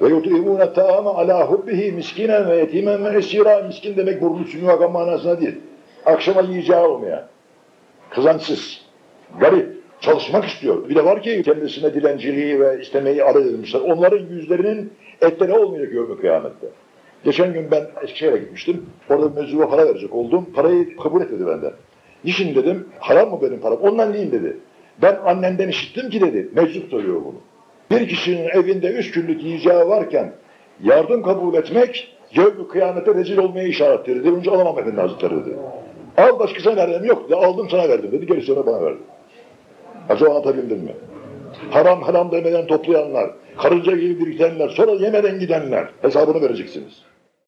Ve yut'imûne ta'ame alâ hubbihi miskinen ve yetimen ve esira. Miskin demek burnu sünü akan manasına değil. Akşama yiyeceği olmayan. Kazançsız. Garip. Çalışmak istiyor. Bir de var ki kendisine dilenciliği ve istemeyi alet. Onların yüzlerinin etleri olmayacak yövmü kıyamette. Geçen gün ben Eskişehir'e gitmiştim. Orada bir meczuba para verecek oldum. Parayı kabul etmedi benden. Niçin dedim, haram mı benim param? Ondan değil dedi. Ben annenden işittim ki dedi, meczup söylüyor bunu. Bir kişinin evinde üç günlük yiyeceği varken yardım kabul etmek yevmi kıyamete rezil olmaya işarettir dedi. Önce alamam efendi hazretleri dedi. Al başkasına verdim yok dedi. Aldım sana verdim dedi. Gerisini bana verdi. Acaba anlatabildim mi? Haram haram demeden toplayanlar, karınca gibi biriktenler, sonra yemeden gidenler hesabını vereceksiniz.